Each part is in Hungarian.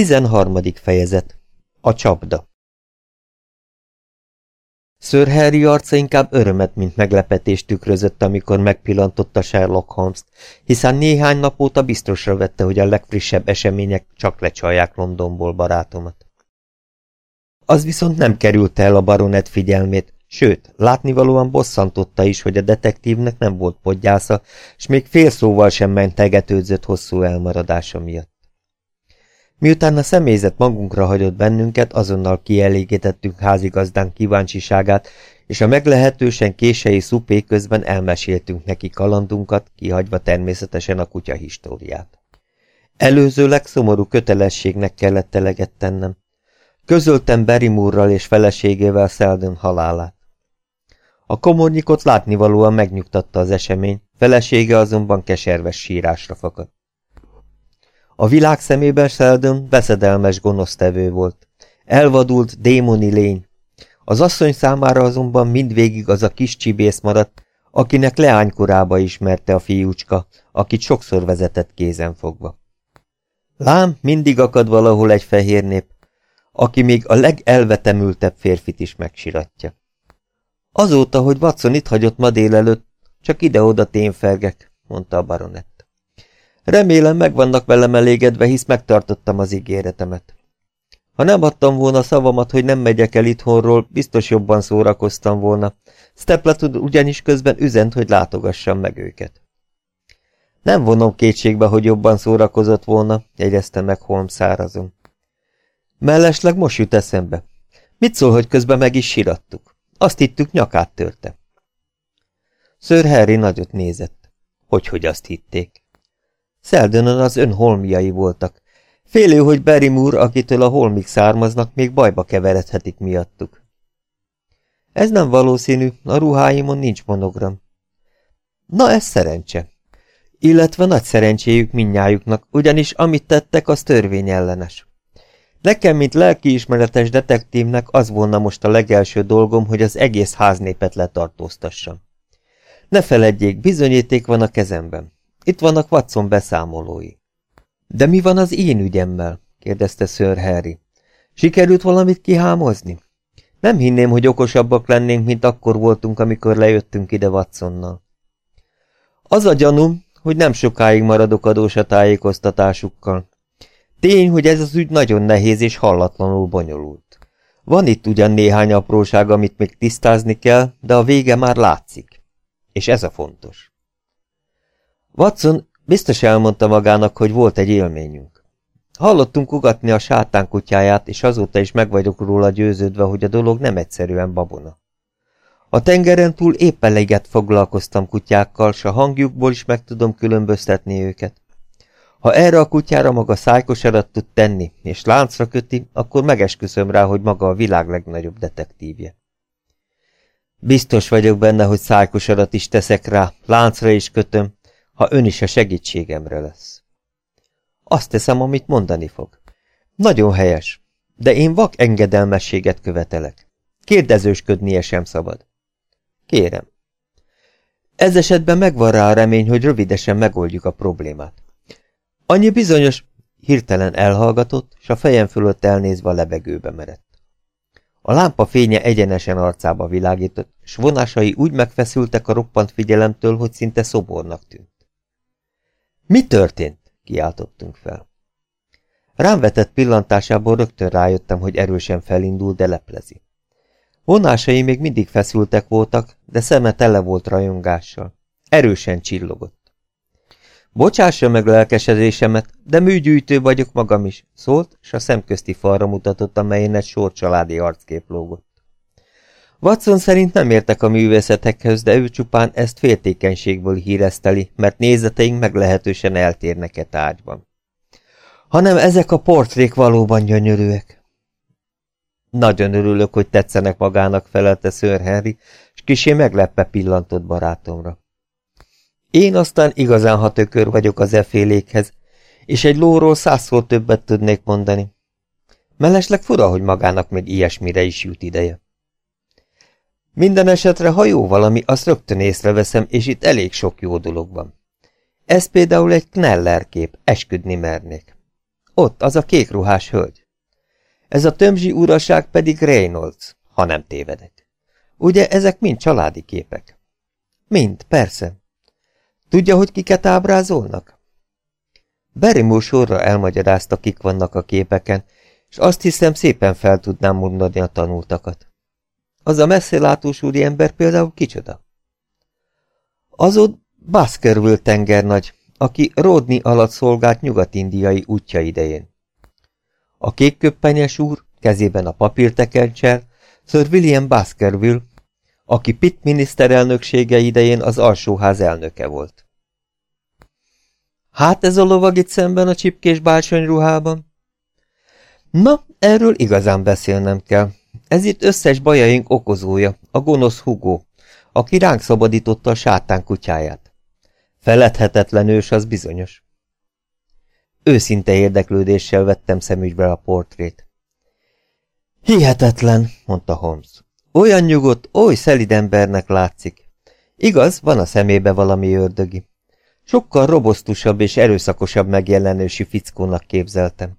Tizenharmadik fejezet. A csapda. Sir Harry arca inkább örömet, mint meglepetést tükrözött, amikor megpillantotta Sherlock Holmes-t, hiszen néhány nap óta biztosra vette, hogy a legfrissebb események csak lecsalják Londonból barátomat. Az viszont nem került el a baronet figyelmét, sőt, látnivalóan bosszantotta is, hogy a detektívnek nem volt podgyásza, s még fél szóval sem mentegetődzött hosszú elmaradása miatt. Miután a személyzet magunkra hagyott bennünket, azonnal kielégítettünk házigazdán kíváncsiságát, és a meglehetősen kései szupé közben elmeséltünk neki kalandunkat, kihagyva természetesen a kutya históriát. Előzőleg szomorú kötelességnek kellett eleget tennem. Közöltem Berimurral és feleségével Sheldon halálát. A komornyikot látnivalóan megnyugtatta az esemény, felesége azonban keserves sírásra fakadt. A világ szemében Sheldon veszedelmes gonosztevő volt. Elvadult démoni lény. Az asszony számára azonban mindvégig az a kis csibész maradt, akinek leánykorába ismerte a fiúcska, akit sokszor vezetett kézen fogva. Lám, mindig akad valahol egy fehér nép, aki még a legelvetemültebb férfit is megsiratja. Azóta, hogy Watson itt hagyott ma délelőtt, csak ide-oda témfergek, mondta a baronet. Remélem meg vannak velem elégedve, hisz megtartottam az ígéretemet. Ha nem adtam volna szavamat, hogy nem megyek el itthonról, biztos jobban szórakoztam volna. Steplet ugyanis közben üzent, hogy látogassam meg őket. Nem vonom kétségbe, hogy jobban szórakozott volna, jegyezte meg Holmes szárazon. Mellesleg most jut eszembe. Mit szól, hogy közben meg is sirattuk? Azt hittük, nyakát törte. Sir Harry nagyot nézett. Hogy-hogy azt hitték? Szeldönön az ön holmiai voltak. Félő, hogy Barrymore, akitől a holmik származnak, még bajba keveredhetik miattuk. Ez nem valószínű, a ruháimon nincs monogram. Na, ez szerencse. Illetve nagy szerencséjük minnyájuknak, ugyanis amit tettek, az törvényellenes. Nekem, mint lelkiismeretes detektívnek az volna most a legelső dolgom, hogy az egész háznépet letartóztassam. Ne feledjék, bizonyíték van a kezemben. Itt vannak Watson beszámolói. De mi van az én ügyemmel? kérdezte Sir Harry. Sikerült valamit kihámozni? Nem hinném, hogy okosabbak lennénk, mint akkor voltunk, amikor lejöttünk ide Watsonnal. Az a gyanúm, hogy nem sokáig maradok adós a tájékoztatásukkal. Tény, hogy ez az ügy nagyon nehéz és hallatlanul bonyolult. Van itt ugyan néhány apróság, amit még tisztázni kell, de a vége már látszik. És ez a fontos. Watson biztos elmondta magának, hogy volt egy élményünk. Hallottunk ugatni a sátán kutyáját, és azóta is meg vagyok róla győződve, hogy a dolog nem egyszerűen babona. A tengeren túl épp eleget foglalkoztam kutyákkal, s a hangjukból is meg tudom különböztetni őket. Ha erre a kutyára maga szájkosarat tud tenni, és láncra köti, akkor megesküszöm rá, hogy maga a világ legnagyobb detektívje. Biztos vagyok benne, hogy szájkosarat is teszek rá, láncra is kötöm, ha ön is a segítségemre lesz. Azt teszem, amit mondani fog. Nagyon helyes, de én vak engedelmességet követelek. Kérdezősködnie sem szabad. Kérem. Ez esetben megvan rá a remény, hogy rövidesen megoldjuk a problémát. Annyi bizonyos hirtelen elhallgatott, és a fejem fölött elnézve a lebegőbe merett. A lámpa fénye egyenesen arcába világított, s vonásai úgy megfeszültek a roppant figyelemtől, hogy szinte szobornak tűnt. Mi történt? kiáltottunk fel. Rám vetett pillantásából rögtön rájöttem, hogy erősen felindul, de leplezi. Vonásai még mindig feszültek voltak, de szeme tele volt rajongással. Erősen csillogott. Bocsássa meg lelkesedésemet, de műgyűjtő vagyok magam is, szólt, s a szemközti falra mutatott, amelyen egy sor családi arckép lógott. Watson szerint nem értek a művészetekhez, de ő csupán ezt féltékenységből hírezteli, mert nézeteink meglehetősen eltérnek e tárgyban. Hanem ezek a portrék valóban gyönyörűek. Nagyon örülök, hogy tetszenek magának, felelte Sir Henry, és kisé megleppe pillantott barátomra. Én aztán igazán hatökör vagyok az efélékhez, és egy lóról százszor többet tudnék mondani. Mellesleg fura, hogy magának még ilyesmire is jut ideje. Minden esetre, ha jó valami, azt rögtön észreveszem, és itt elég sok jó dolog van. Ez például egy Kneller kép, esküdni mernék. ott, az a kékruhás hölgy. Ez a tömzsi uraság pedig Reynolds, ha nem tévedek. Ugye ezek mind családi képek? Mind, persze. Tudja, hogy kiket ábrázolnak? Berimó sorra elmagyarázta, kik vannak a képeken, és azt hiszem szépen fel tudnám mondani a tanultakat. Az a messzelátós úri ember például kicsoda? Az ott Baskerville tengernagy, aki Rodney alatt szolgált nyugat-indiai útja idején. A kékköppenyes úr, kezében a papírtekencsel, Sir William Baskerville, aki Pitt miniszterelnöksége idején az alsóház elnöke volt. Hát ez a lovag itt szemben a csipkés ruhában? Na, erről igazán beszélnem kell. Ez itt összes bajaink okozója, a gonosz Hugo, aki ránk szabadította a sátán kutyáját. Feledhetetlen ős az bizonyos. Őszinte érdeklődéssel vettem szemügybe a portrét. Hihetetlen, mondta Holmes. Olyan nyugodt, oly szelid embernek látszik. Igaz, van a szemébe valami ördögi. Sokkal robosztusabb és erőszakosabb megjelenősi fickónak képzeltem.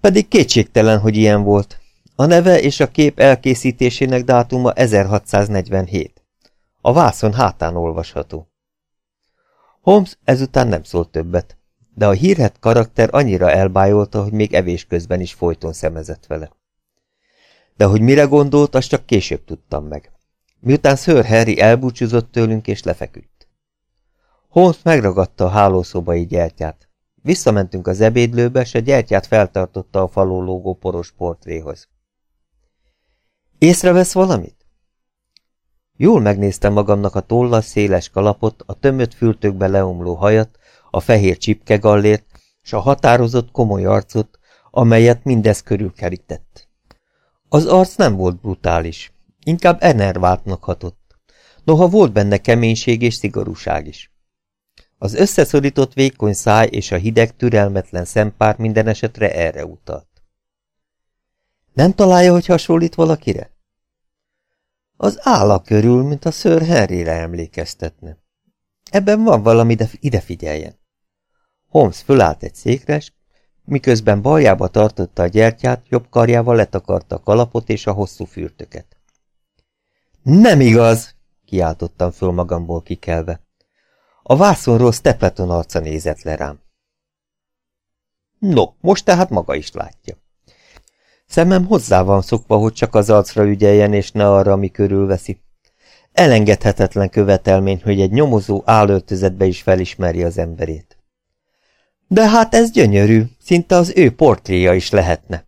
Pedig kétségtelen, hogy ilyen volt. A neve és a kép elkészítésének dátuma 1647. A vászon hátán olvasható. Holmes ezután nem szólt többet, de a hírhet karakter annyira elbájolta, hogy még evés közben is folyton szemezett vele. De hogy mire gondolt, azt csak később tudtam meg. Miután Sir Harry elbúcsúzott tőlünk és lefeküdt. Holmes megragadta a hálószobai gyertyát. Visszamentünk az ebédlőbe, és a gyertyát feltartotta a faló lógó poros portréhoz. Észrevesz valamit? Jól megnéztem magamnak a tollas széles kalapot, a tömött fürtökbe leomló hajat, a fehér csipkegallért, és a határozott komoly arcot, amelyet mindez körülkerített. Az arc nem volt brutális, inkább enerváltnak hatott, noha volt benne keménység és szigorúság is. Az összeszorított vékony száj és a hideg, türelmetlen szempár minden esetre erre utalt. Nem találja, hogy hasonlít valakire? Az álla körül, mint a ször Henryre emlékeztetne. Ebben van valami, de ide figyeljen. Holmes fölállt egy székre, miközben baljába tartotta a gyertyát, jobb karjával letakarta a kalapot és a hosszú fürtöket. Nem igaz! kiáltottam föl magamból kikelve. A vászonról Stepleton arca nézett le rám. No, most tehát maga is látja. Szemem hozzá van szokva, hogy csak az arcra ügyeljen, és ne arra, ami körülveszi. Elengedhetetlen követelmény, hogy egy nyomozó állöltözetbe is felismeri az emberét. De hát ez gyönyörű, szinte az ő portréja is lehetne.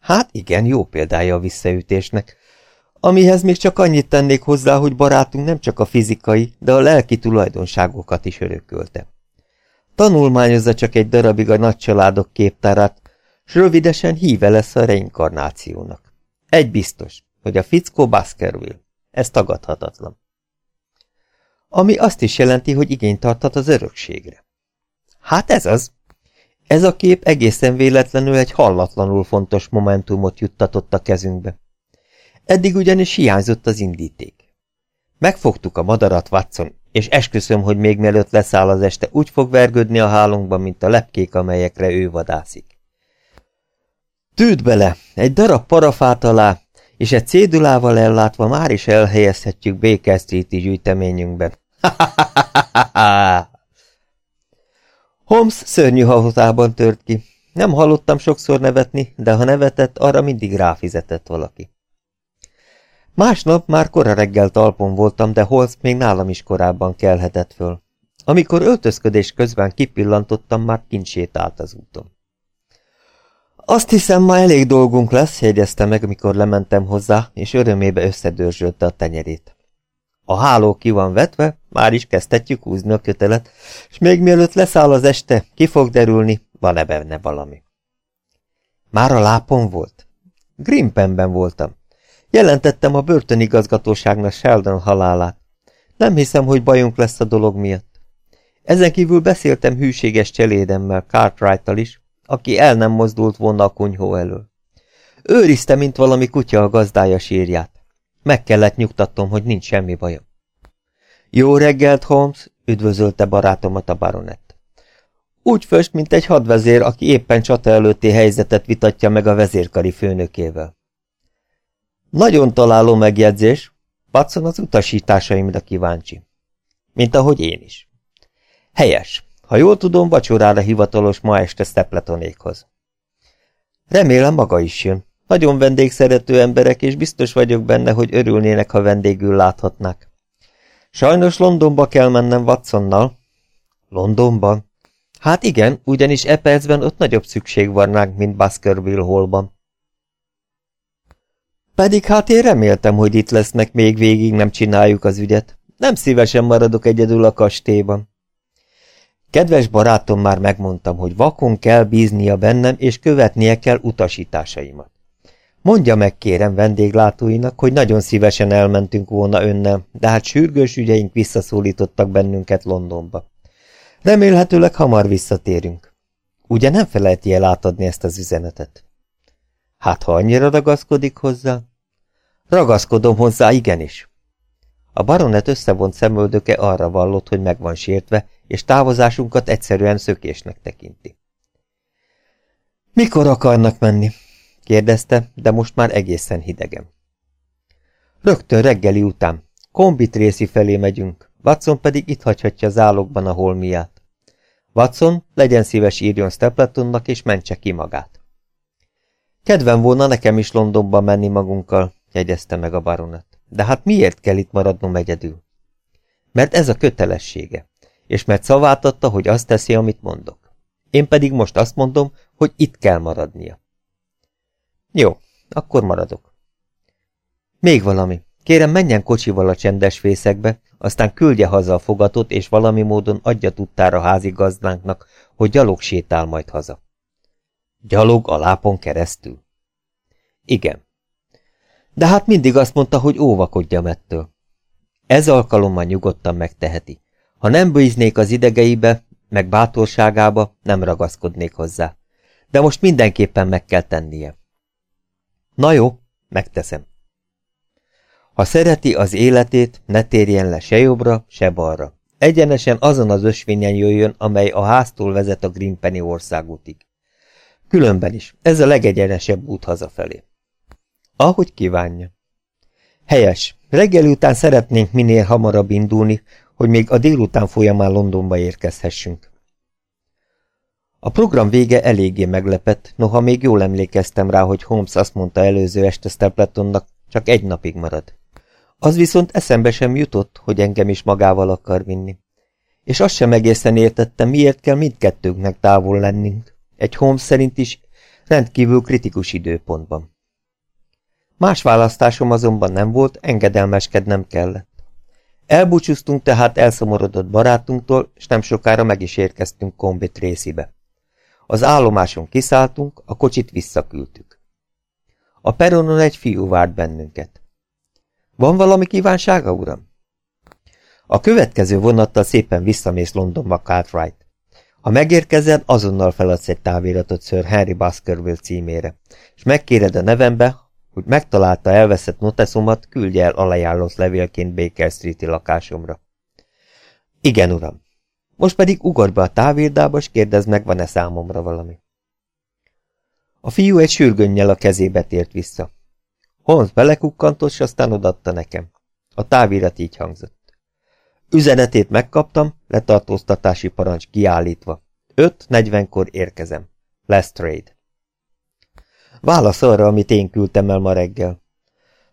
Hát igen, jó példája a visszaütésnek, amihez még csak annyit tennék hozzá, hogy barátunk nem csak a fizikai, de a lelki tulajdonságokat is örökölte. Tanulmányozza csak egy darabig a nagycsaládok képtárát, s rövidesen híve lesz a reinkarnációnak. Egy biztos, hogy a fickó Baskerville. Ez tagadhatatlan. Ami azt is jelenti, hogy igényt tarthat az örökségre. Hát ez az. Ez a kép egészen véletlenül egy hallatlanul fontos momentumot juttatott a kezünkbe. Eddig ugyanis hiányzott az indíték. Megfogtuk a madarat, Watson, és esküszöm, hogy még mielőtt leszáll az este, úgy fog vergődni a hálónkban, mint a lepkék, amelyekre ő vadászik. Tűd bele, egy darab parafát alá, és egy cédulával ellátva már is elhelyezhetjük Baker Street-i gyűjteményünkben. Holmes szörnyű hahotában tört ki. Nem hallottam sokszor nevetni, de ha nevetett, arra mindig ráfizetett valaki. Másnap már kora reggel talpon voltam, de Holmes még nálam is korábban kelhetett föl. Amikor öltözködés közben kipillantottam, már kint állt az úton. Azt hiszem, ma elég dolgunk lesz, jegyezte meg, mikor lementem hozzá, és örömébe összedörzsölte a tenyerét. A háló ki van vetve, már is kezdhetjük húzni a kötelet, és még mielőtt leszáll az este, ki fog derülni, van-e benne valami. Már a lápon volt? Grimpenben voltam. Jelentettem a börtönigazgatóságnak Sheldon halálát. Nem hiszem, hogy bajunk lesz a dolog miatt. Ezen kívül beszéltem hűséges cselédemmel, Cartwright-tal is, aki el nem mozdult volna a kunyhó elől. Őrizte, mint valami kutya a gazdája sírját. Meg kellett nyugtatnom, hogy nincs semmi bajom. Jó reggelt, Holmes, üdvözölte barátomat a baronett. Úgy föst, mint egy hadvezér, aki éppen csata előtti helyzetet vitatja meg a vezérkari főnökével. Nagyon találó megjegyzés, Watson az utasításaimra kíváncsi. Mint ahogy én is. Helyes. Ha jól tudom, vacsorára hivatalos ma este Stepletonékhoz. Remélem maga is jön. Nagyon vendégszerető emberek, és biztos vagyok benne, hogy örülnének, ha vendégül láthatnák. Sajnos Londonba kell mennem Watsonnal. Londonban? Hát igen, ugyanis e percben ott nagyobb szükség van ránk, mint Baskerville Hallban. Pedig hát én reméltem, hogy itt lesznek, még végig nem csináljuk az ügyet. Nem szívesen maradok egyedül a kastélyban. Kedves barátom, már megmondtam, hogy vakon kell bíznia bennem, és követnie kell utasításaimat. Mondja meg, kérem vendéglátóinak, hogy nagyon szívesen elmentünk volna önnel, de hát sürgős ügyeink visszaszólítottak bennünket Londonba. Remélhetőleg hamar visszatérünk. Ugye nem felejti el átadni ezt az üzenetet? Hát, ha annyira ragaszkodik hozzá? Ragaszkodom hozzá, igenis. A baronet összevont szemöldöke arra vallott, hogy meg van sértve, és távozásunkat egyszerűen szökésnek tekinti. Mikor akarnak menni? kérdezte, de most már egészen hidegen. Rögtön reggeli után. Kombit felé megyünk, Watson pedig itt hagyhatja zálogban a holmiát. Watson, legyen szíves írjon Stapletonnak, és mentse ki magát. Kedvem volna nekem is Londonba menni magunkkal, jegyezte meg a baronet. De hát miért kell itt maradnom egyedül? Mert ez a kötelessége, és mert szavát adta, hogy azt teszi, amit mondok. Én pedig most azt mondom, hogy itt kell maradnia. Jó, akkor maradok. Még valami. Kérem, menjen kocsival a csendes fészekbe, aztán küldje haza a fogatot, és valami módon adja tudtára házigazdánknak, hogy gyalog sétál majd haza. Gyalog a lápon keresztül? Igen. De hát mindig azt mondta, hogy óvakodjam ettől. Ez alkalommal nyugodtan megteheti. Ha nem bíznék az idegeibe, meg bátorságába, nem ragaszkodnék hozzá. De most mindenképpen meg kell tennie. Na jó, megteszem. Ha szereti az életét, ne térjen le se jobbra, se balra. Egyenesen azon az ösvényen jöjjön, amely a háztól vezet a Greenpenny országútig. Különben is, ez a legegyenesebb út hazafelé. Ahogy kívánja. Helyes, reggel után szeretnénk minél hamarabb indulni, hogy még a délután folyamán Londonba érkezhessünk. A program vége eléggé meglepett, noha még jól emlékeztem rá, hogy Holmes azt mondta előző este Stapletonnak, csak egy napig marad. Az viszont eszembe sem jutott, hogy engem is magával akar vinni. És azt sem egészen értettem, miért kell mindkettőnknek távol lennünk. Egy Holmes szerint is rendkívül kritikus időpontban. Más választásom azonban nem volt, engedelmeskednem kellett. Elbúcsúztunk tehát elszomorodott barátunktól, és nem sokára meg is érkeztünk Kombit részibe. Az állomáson kiszálltunk, a kocsit visszaküldtük. A peronon egy fiú várt bennünket. Van valami kívánsága, uram? A következő vonattal szépen visszamész Londonba, Cartwright. Ha megérkezel, azonnal feladsz egy táviratot Sir Henry Baskerville címére, és megkéred a nevembe, hogy megtalálta elveszett noteszomat, küldje el alajánlott levélként Baker Street-i lakásomra. Igen, uram. Most pedig ugorj be a távirdába, és kérdezd meg, van-e számomra valami. A fiú egy sürgönnyel a kezébe tért vissza. Holmes belekukkantott, s aztán odatta nekem. A távirat így hangzott. Üzenetét megkaptam, letartóztatási parancs kiállítva. 5.40-kor érkezem. Lestrade. Válasz arra, amit én küldtem el ma reggel.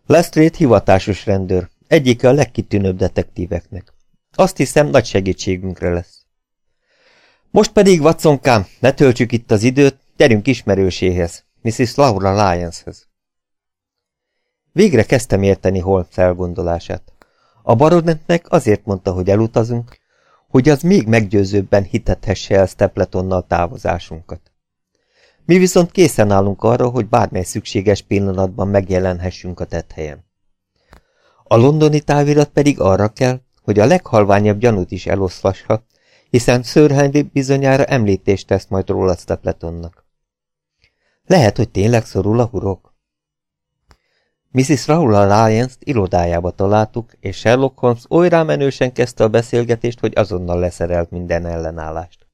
Lestrade hivatásos rendőr, egyike a legkitűnőbb detektíveknek. Azt hiszem, nagy segítségünkre lesz. Most pedig, Watsonkám, ne töltsük itt az időt, gyerünk ismerőséhez, Mrs. Laura Lyonshez. Végre kezdtem érteni Holmes felgondolását. A baronetnek azért mondta, hogy elutazunk, hogy az még meggyőzőbben hitethesse el Stapletonnal távozásunkat. Mi viszont készen állunk arra, hogy bármely szükséges pillanatban megjelenhessünk a helyen. A londoni távirat pedig arra kell, hogy a leghalványabb gyanút is eloszlassa, hiszen Sir Henry bizonyára említést tesz majd róla Stapletonnak. Lehet, hogy tényleg szorul a hurok? Mrs. Raula lyons irodájába találtuk, és Sherlock Holmes oly rámenősen kezdte a beszélgetést, hogy azonnal leszerelt minden ellenállást.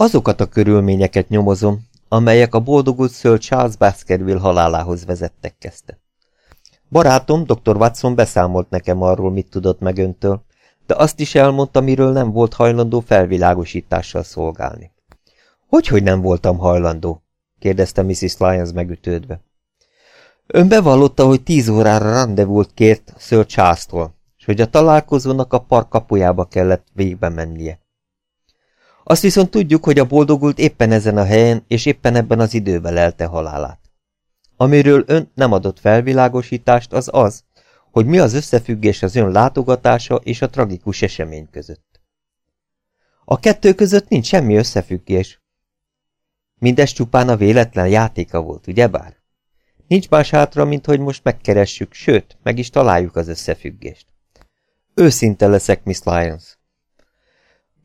Azokat a körülményeket nyomozom, amelyek a boldogult Sir Charles Baskerville halálához vezettek kezdte. Barátom, dr. Watson beszámolt nekem arról, mit tudott meg öntől, de azt is elmondta, miről nem volt hajlandó felvilágosítással szolgálni. Hogy, hogy nem voltam hajlandó? kérdezte Mrs. Lyons megütődve. Ön bevallotta, hogy tíz órára rendezvút kért Sir Charles-tól, és hogy a találkozónak a park kapujába kellett végbe mennie. Azt viszont tudjuk, hogy a boldogult éppen ezen a helyen és éppen ebben az időben lelte halálát. Amiről ön nem adott felvilágosítást, az az, hogy mi az összefüggés az ön látogatása és a tragikus esemény között. A kettő között nincs semmi összefüggés. Mindez csupán a véletlen játéka volt, ugyebár? Nincs más hátra, mint hogy most megkeressük, sőt, meg is találjuk az összefüggést. Őszinte leszek, Miss Lyons.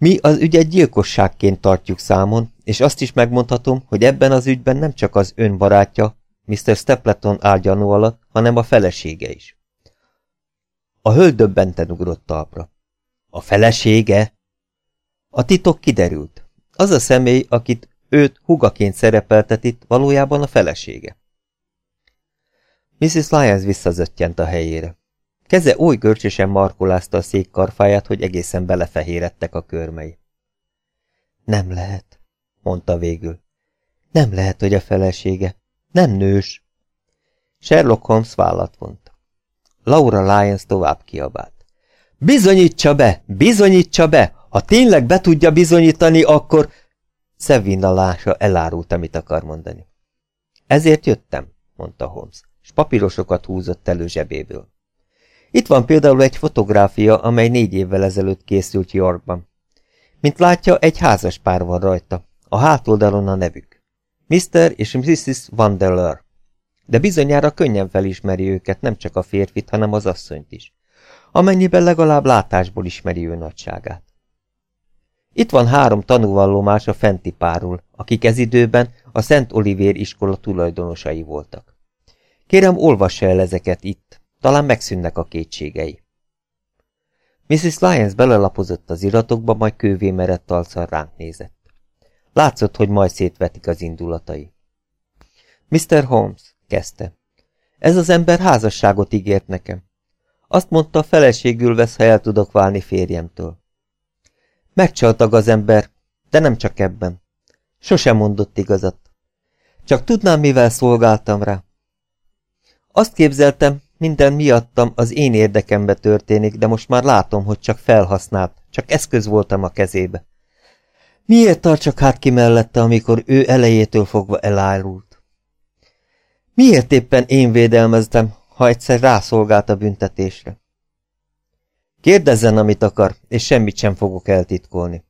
Mi az ügyet gyilkosságként tartjuk számon, és azt is megmondhatom, hogy ebben az ügyben nem csak az ön barátja, Mr. Stapleton áll gyanú alatt, hanem a felesége is. A hölgy döbbenten ugrott talpra. A felesége? A titok kiderült. Az a személy, akit őt hugaként szerepeltet itt, valójában a felesége. Mrs. Lyons visszazöttyent a helyére. Keze oly görcsösen markolázta a szék karfáját, hogy egészen belefehérettek a körmei. Nem lehet, mondta végül. Nem lehet, hogy a felesége. Nem nős. Sherlock Holmes vállat vont. Laura Lyons tovább kiabált. Bizonyítsa be! Bizonyítsa be! Ha tényleg be tudja bizonyítani, akkor... Szevina lása elárult, amit akar mondani. Ezért jöttem, mondta Holmes, és papírosokat húzott elő zsebéből. Itt van például egy fotográfia, amely négy évvel ezelőtt készült Yorkban. Mint látja, egy házas pár van rajta. A hátoldalon a nevük. Mr. és Mrs. Vandeleur. De bizonyára könnyen felismeri őket, nem csak a férfit, hanem az asszonyt is. Amennyiben legalább látásból ismeri ő nagyságát. Itt van három tanúvallomás a fenti párul, akik ez időben a Szent Olivér iskola tulajdonosai voltak. Kérem, olvassa el ezeket itt, talán megszűnnek a kétségei. Mrs. Lyons belelapozott az iratokba, majd kővé merett arccal ránk nézett. Látszott, hogy majd szétvetik az indulatai. Mr. Holmes, kezdte. Ez az ember házasságot ígért nekem. Azt mondta, feleségül vesz, ha el tudok válni férjemtől. Megcsaltag az ember, de nem csak ebben. Sosem mondott igazat. Csak tudnám, mivel szolgáltam rá. Azt képzeltem, minden miattam az én érdekembe történik, de most már látom, hogy csak felhasznált, csak eszköz voltam a kezébe. Miért tartsak hát ki mellette, amikor ő elejétől fogva elárult? Miért éppen én védelmeztem, ha egyszer rászolgált a büntetésre? Kérdezzen, amit akar, és semmit sem fogok eltitkolni.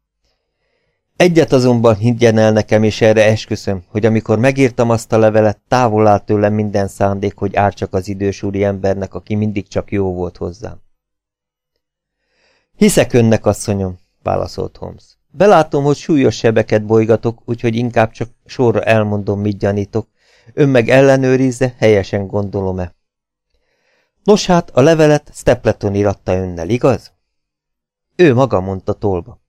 Egyet azonban higgyen el nekem, és erre esküszöm, hogy amikor megírtam azt a levelet, távol állt tőlem minden szándék, hogy árcsak az idős úri embernek, aki mindig csak jó volt hozzám. Hiszek önnek, asszonyom, válaszolt Holmes. Belátom, hogy súlyos sebeket bolygatok, úgyhogy inkább csak sorra elmondom, mit gyanítok. Ön meg ellenőrizze, helyesen gondolom-e. Nos hát, a levelet Stapleton iratta önnel, igaz? Ő maga mondta tolba.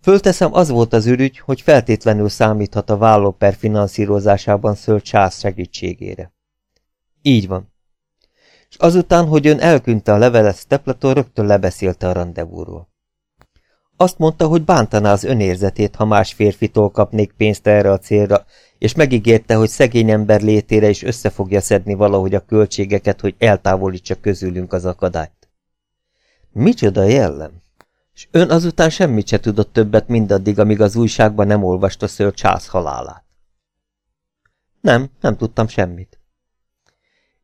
Fölteszem, az volt az ürügy, hogy feltétlenül számíthat a vállóper finanszírozásában Sir Charles segítségére. Így van. És azután, hogy ön elküldte a levelet, Stapleton rögtön lebeszélte a rendezvúról. Azt mondta, hogy bántaná az önérzetét, ha más férfitól kapnék pénzt erre a célra, és megígérte, hogy szegény ember létére is össze fogja szedni valahogy a költségeket, hogy eltávolítsa közülünk az akadályt. Micsoda jellem! És ön azután semmit se tudott többet mindaddig, amíg az újságban nem olvasta Sir Charles halálát. Nem, nem tudtam semmit.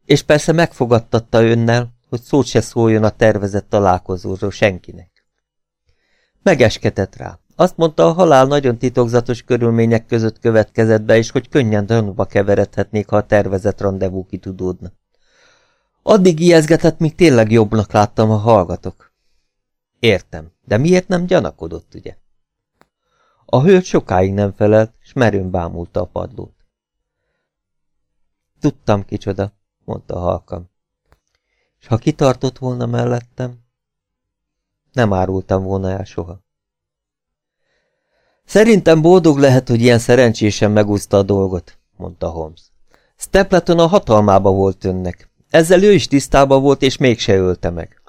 És persze megfogadtatta önnel, hogy szót se szóljon a tervezett találkozóról senkinek. Megesketett rá. Azt mondta, a halál nagyon titokzatos körülmények között következett be, és hogy könnyen tanúba keveredhetnék, ha a tervezett rendezvú kitudódna. Addig ijeszgetett, míg tényleg jobbnak láttam, ha hallgatok. Értem, de miért nem gyanakodott, ugye? A hölgy sokáig nem felelt, és merőn bámulta a padlót. Tudtam kicsoda, mondta halkam. És ha kitartott volna mellettem, nem árultam volna el soha. Szerintem boldog lehet, hogy ilyen szerencsésen megúszta a dolgot, mondta Holmes. Stapleton a hatalmába volt önnek. Ezzel ő is tisztában volt, és mégse ölte meg.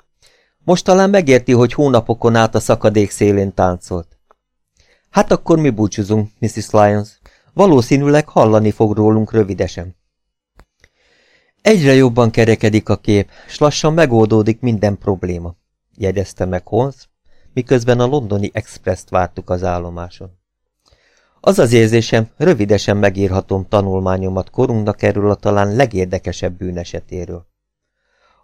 Most talán megérti, hogy hónapokon át a szakadék szélén táncolt. Hát akkor mi búcsúzunk, Mrs. Lyons. Valószínűleg hallani fog rólunk rövidesen. Egyre jobban kerekedik a kép, s lassan megoldódik minden probléma, jegyezte meg Holmes, miközben a londoni expresszt vártuk az állomáson. Az az érzésem, rövidesen megírhatom tanulmányomat korunknak erről a talán legérdekesebb bűnesetéről.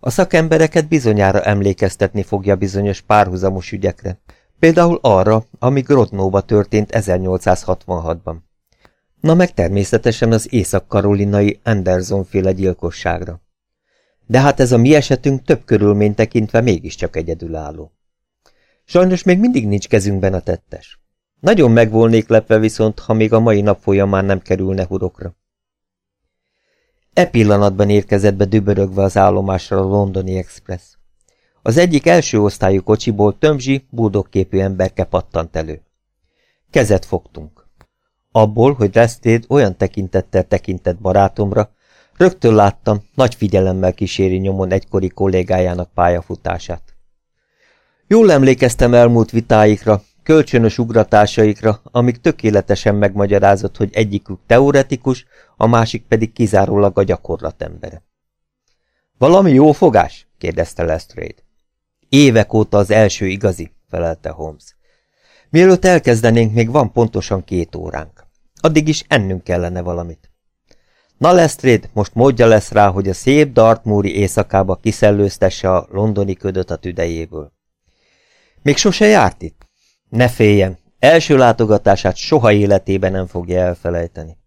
A szakembereket bizonyára emlékeztetni fogja bizonyos párhuzamos ügyekre, például arra, ami Grodnóba történt 1866-ban. Na meg természetesen az észak-karolinai Anderson-féle gyilkosságra. De hát ez a mi esetünk több körülmény tekintve mégiscsak egyedülálló. Sajnos még mindig nincs kezünkben a tettes. Nagyon megvolnék lepve viszont, ha még a mai nap folyamán nem kerülne hurokra. E pillanatban érkezett be dübörögve az állomásra a Londoni Express. Az egyik első osztályú kocsiból tömzsi, búdogképű emberke pattant elő. Kezet fogtunk. Abból, hogy Lestrade olyan tekintettel tekintett barátomra, rögtön láttam, nagy figyelemmel kíséri nyomon egykori kollégájának pályafutását. Jól emlékeztem elmúlt vitáikra, kölcsönös ugratásaikra, amik tökéletesen megmagyarázott, hogy egyikük teoretikus, a másik pedig kizárólag a gyakorlat embere. Valami jó fogás? kérdezte Lestrade. Évek óta az első igazi, felelte Holmes. Mielőtt elkezdenénk, még van pontosan két óránk. Addig is ennünk kellene valamit. Na Lestrade, most módja lesz rá, hogy a szép Dartmoori éjszakába kiszellőztesse a londoni ködöt a tüdejéből. Még sose járt itt? Ne féljen, első látogatását soha életében nem fogja elfelejteni.